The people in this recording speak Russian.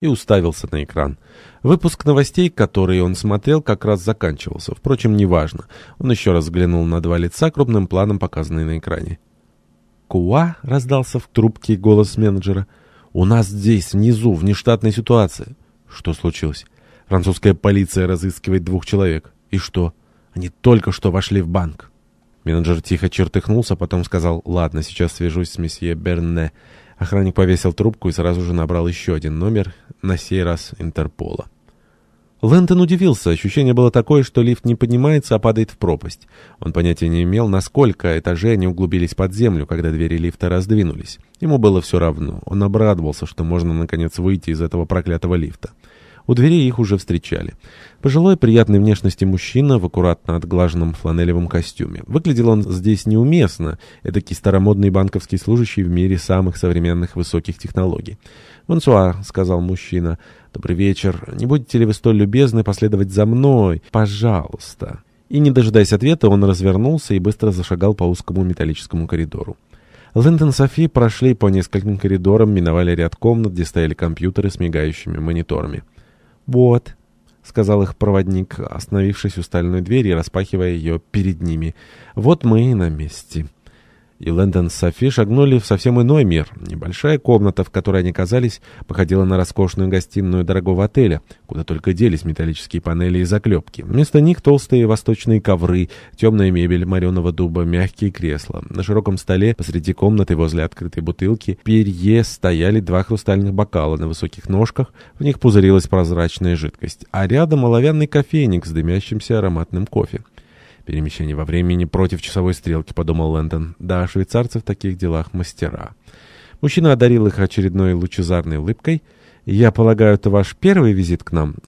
и уставился на экран. Выпуск новостей, который он смотрел, как раз заканчивался. Впрочем, неважно. Он еще раз взглянул на два лица, крупным планом показанные на экране. «Куа?» — раздался в трубке голос менеджера. «У нас здесь, внизу, внештатная ситуация». «Что случилось?» «Французская полиция разыскивает двух человек». «И что?» «Они только что вошли в банк». Менеджер тихо чертыхнулся, потом сказал, «Ладно, сейчас свяжусь с месье Берне». Охранник повесил трубку и сразу же набрал еще один номер, на сей раз Интерпола. Лэндон удивился. Ощущение было такое, что лифт не поднимается, а падает в пропасть. Он понятия не имел, насколько этажей они углубились под землю, когда двери лифта раздвинулись. Ему было все равно. Он обрадовался, что можно наконец выйти из этого проклятого лифта. У дверей их уже встречали. Пожилой, приятной внешности мужчина в аккуратно отглаженном фланелевом костюме. Выглядел он здесь неуместно, эдакий старомодный банковский служащий в мире самых современных высоких технологий. «Бонсуа», — сказал мужчина, — «добрый вечер. Не будете ли вы столь любезны последовать за мной? Пожалуйста». И, не дожидаясь ответа, он развернулся и быстро зашагал по узкому металлическому коридору. Лэндон Софи прошли по нескольким коридорам, миновали ряд комнат, где стояли компьютеры с мигающими мониторами. «Вот», — сказал их проводник, остановившись у стальной двери и распахивая ее перед ними. «Вот мы и на месте» и Лэндон с Софи шагнули в совсем иной мир. Небольшая комната, в которой они оказались, походила на роскошную гостиную дорогого отеля, куда только делись металлические панели и заклепки. Вместо них толстые восточные ковры, темная мебель мореного дуба, мягкие кресла. На широком столе посреди комнаты возле открытой бутылки перье стояли два хрустальных бокала на высоких ножках, в них пузырилась прозрачная жидкость, а рядом оловянный кофейник с дымящимся ароматным кофе. Перемещение во времени против часовой стрелки, подумал Лэндон. Да, швейцарцы в таких делах мастера. Мужчина одарил их очередной лучезарной улыбкой. «Я полагаю, это ваш первый визит к нам?»